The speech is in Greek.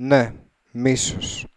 Ναι, μίσος.